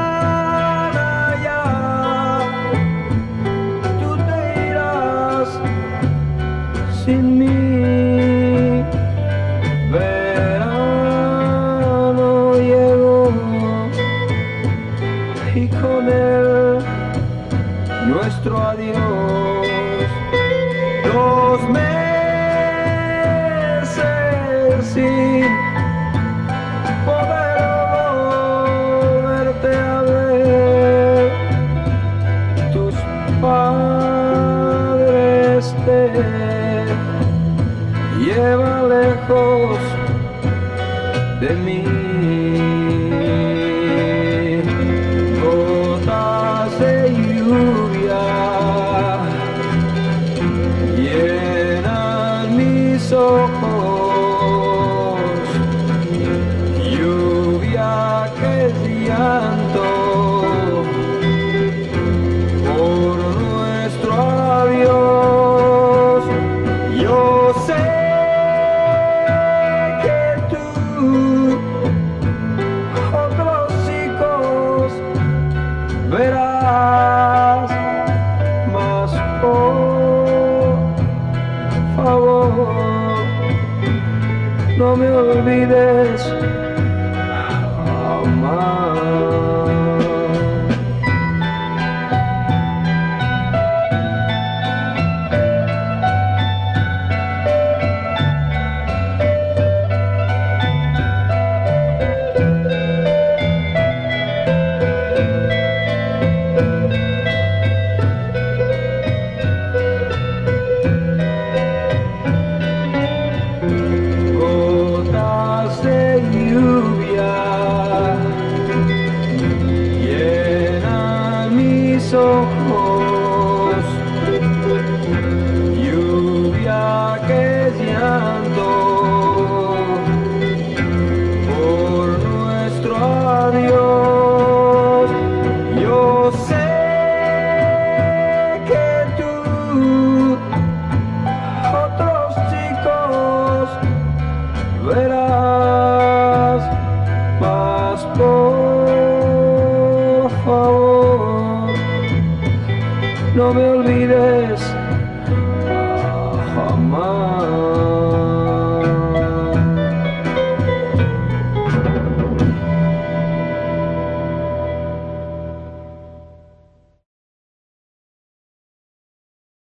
mañana ya tú te irás sin mí. Verano llegó y con él nuestro adiós. Los de mí. Gotas de lluvia llenan mis ojos. No me olvides jamás. ojos, lluvia que llanto por nuestro adiós. Yo sé que tú, otros chicos, verás más por no me olvides ah, jamás.